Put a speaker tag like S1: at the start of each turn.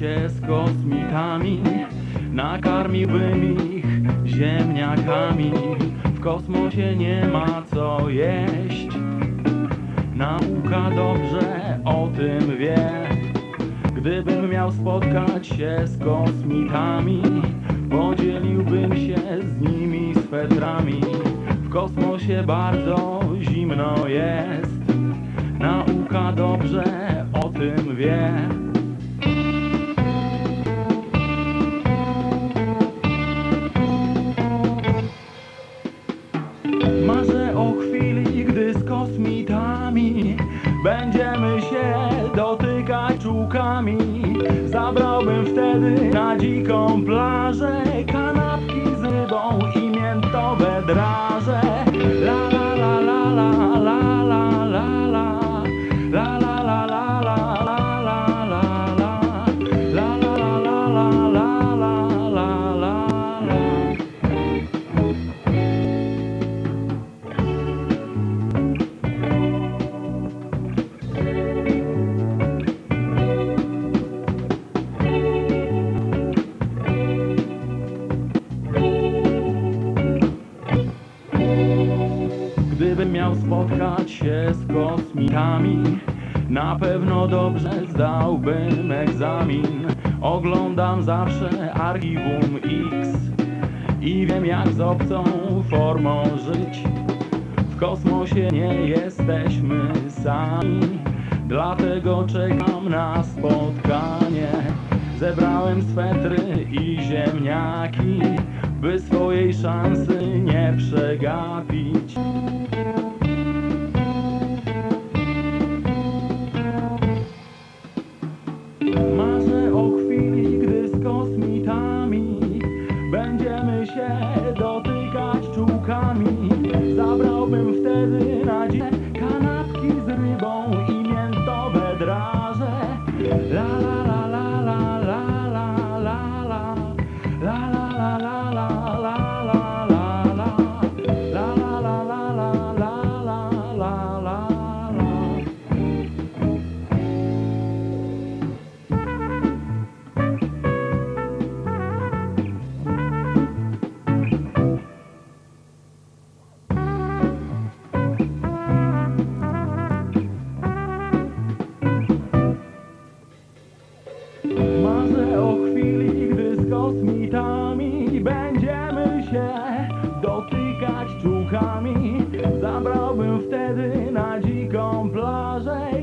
S1: Się z kosmitami Nakarmiłbym ich ziemniakami. W kosmosie nie ma co jeść. Nauka dobrze o tym wie. Gdybym miał spotkać się z kosmitami Podzieliłbym się z nimi swetrami. W kosmosie bardzo zimno jest. Nauka dobrze o tym wie Marzę o chwili, gdy z kosmitami Będziemy się dotykać czułkami. Zabrałbym wtedy na dziką plażę Kanapki z rybą i miętowe draże miał spotkać się z kosmitami. Na pewno dobrze zdałbym egzamin. Oglądam zawsze Archiwum X I wiem jak z obcą formą żyć. W kosmosie nie jesteśmy sami Dlatego czekam na spotkanie. Zebrałem swetry i ziemniaki By swojej szansy nie przegapić La la Będziemy się dotykać czuchami. Zabrałbym wtedy na dziką plażę